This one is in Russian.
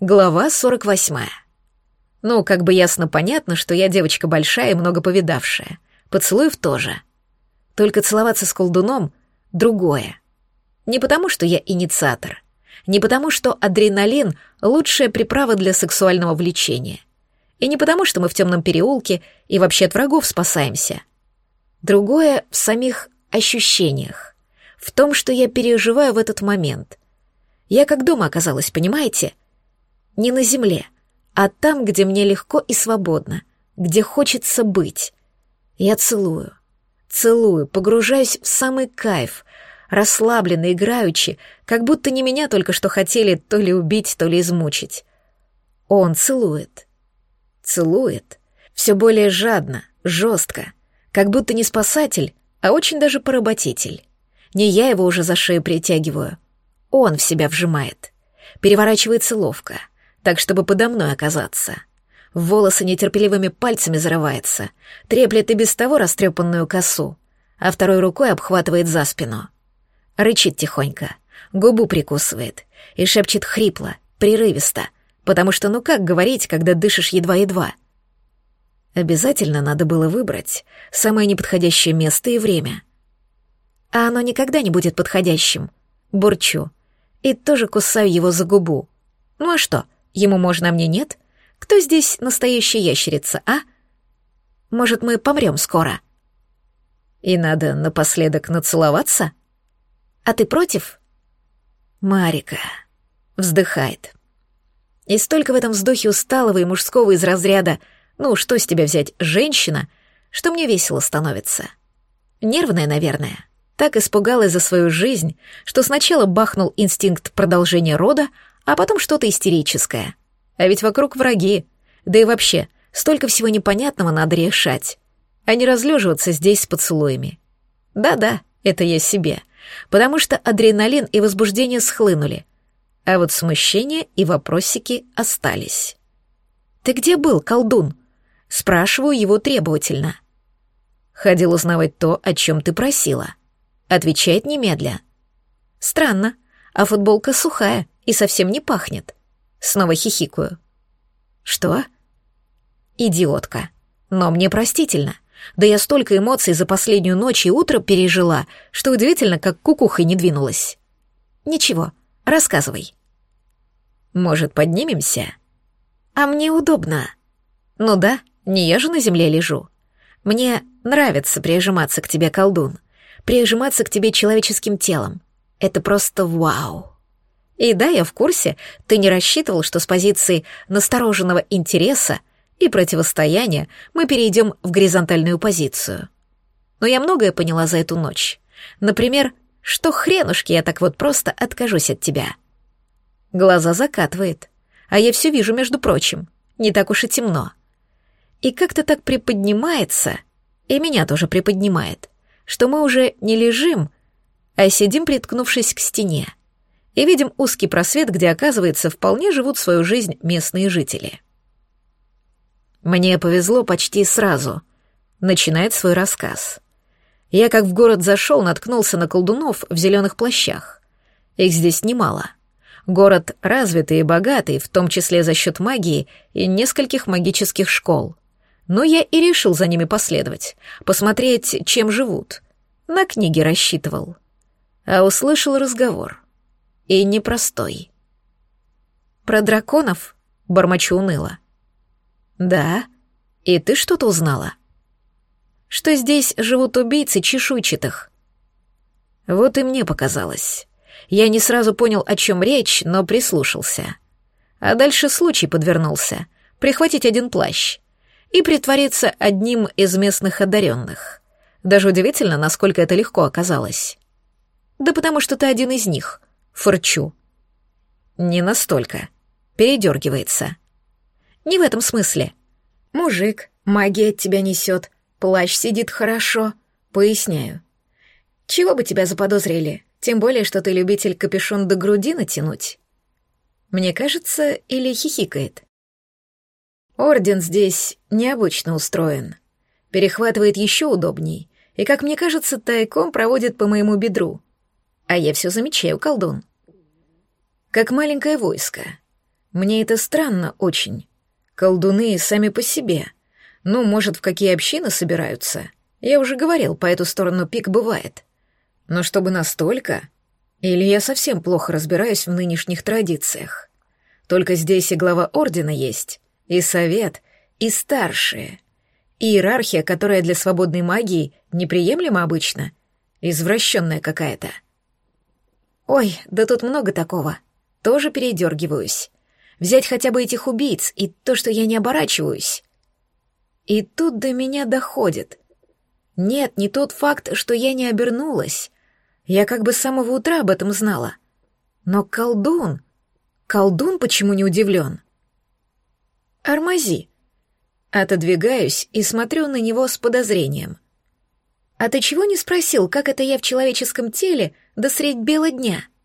Глава 48. Ну, как бы ясно понятно, что я девочка большая и много повидавшая. Поцелуев тоже. Только целоваться с колдуном — другое. Не потому, что я инициатор. Не потому, что адреналин — лучшая приправа для сексуального влечения. И не потому, что мы в темном переулке и вообще от врагов спасаемся. Другое в самих ощущениях. В том, что я переживаю в этот момент. Я как дома оказалась, понимаете? — не на земле, а там, где мне легко и свободно, где хочется быть. Я целую, целую, погружаюсь в самый кайф, расслабленно, играючи, как будто не меня только что хотели то ли убить, то ли измучить. Он целует, целует, все более жадно, жестко, как будто не спасатель, а очень даже поработитель. Не я его уже за шею притягиваю, он в себя вжимает, переворачивается ловко — так, чтобы подо мной оказаться. Волосы нетерпеливыми пальцами зарывается, треплет и без того растрепанную косу, а второй рукой обхватывает за спину. Рычит тихонько, губу прикусывает и шепчет хрипло, прерывисто, потому что ну как говорить, когда дышишь едва-едва? Обязательно надо было выбрать самое неподходящее место и время. А оно никогда не будет подходящим. Бурчу. И тоже кусаю его за губу. Ну а что? — Ему можно, а мне нет? Кто здесь настоящая ящерица, а? Может, мы помрем скоро? И надо напоследок нацеловаться? А ты против? Марика вздыхает. И столько в этом вздохе усталого и мужского из разряда «ну, что с тебя взять, женщина?» что мне весело становится. Нервная, наверное. Так испугалась за свою жизнь, что сначала бахнул инстинкт продолжения рода, а потом что-то истерическое. А ведь вокруг враги. Да и вообще, столько всего непонятного надо решать. А не разлеживаться здесь с поцелуями. Да-да, это я себе. Потому что адреналин и возбуждение схлынули. А вот смущение и вопросики остались. «Ты где был, колдун?» Спрашиваю его требовательно. «Ходил узнавать то, о чем ты просила». Отвечает немедля. «Странно, а футболка сухая, и совсем не пахнет. Снова хихикаю. Что? Идиотка. Но мне простительно. Да я столько эмоций за последнюю ночь и утро пережила, что удивительно, как кукухой не двинулась. Ничего, рассказывай. Может, поднимемся? А мне удобно. Ну да, не я же на земле лежу. Мне нравится прижиматься к тебе, колдун. Прижиматься к тебе человеческим телом. Это просто вау. И да, я в курсе, ты не рассчитывал, что с позиции настороженного интереса и противостояния мы перейдем в горизонтальную позицию. Но я многое поняла за эту ночь. Например, что хренушки я так вот просто откажусь от тебя. Глаза закатывает, а я все вижу, между прочим, не так уж и темно. И как-то так приподнимается, и меня тоже приподнимает, что мы уже не лежим, а сидим, приткнувшись к стене и видим узкий просвет, где, оказывается, вполне живут свою жизнь местные жители. Мне повезло почти сразу. Начинает свой рассказ. Я, как в город зашел, наткнулся на колдунов в зеленых плащах. Их здесь немало. Город развитый и богатый, в том числе за счет магии и нескольких магических школ. Но я и решил за ними последовать, посмотреть, чем живут. На книги рассчитывал. А услышал разговор — и непростой. «Про драконов?» — бормочу уныло. «Да? И ты что-то узнала?» «Что здесь живут убийцы чешуйчатых?» Вот и мне показалось. Я не сразу понял, о чем речь, но прислушался. А дальше случай подвернулся — прихватить один плащ и притвориться одним из местных одаренных. Даже удивительно, насколько это легко оказалось. Да потому что ты один из них, Фырчу. Не настолько. Передергивается. Не в этом смысле. Мужик, магия от тебя несет, плащ сидит хорошо. Поясняю. Чего бы тебя заподозрили? Тем более, что ты любитель капюшон до груди натянуть. Мне кажется, или хихикает. Орден здесь необычно устроен. Перехватывает еще удобней, и, как мне кажется, тайком проводит по моему бедру. А я все замечаю, колдун. Как маленькое войско. Мне это странно очень. Колдуны сами по себе. Ну, может, в какие общины собираются? Я уже говорил, по эту сторону пик бывает. Но чтобы настолько... Или я совсем плохо разбираюсь в нынешних традициях? Только здесь и глава ордена есть, и совет, и старшие. И иерархия, которая для свободной магии неприемлема обычно. Извращенная какая-то. Ой, да тут много такого. Тоже передергиваюсь. Взять хотя бы этих убийц и то, что я не оборачиваюсь. И тут до меня доходит. Нет, не тот факт, что я не обернулась. Я как бы с самого утра об этом знала. Но колдун... Колдун почему не удивлен? Армази. Отодвигаюсь и смотрю на него с подозрением. А ты чего не спросил, как это я в человеческом теле до средь бела дня? —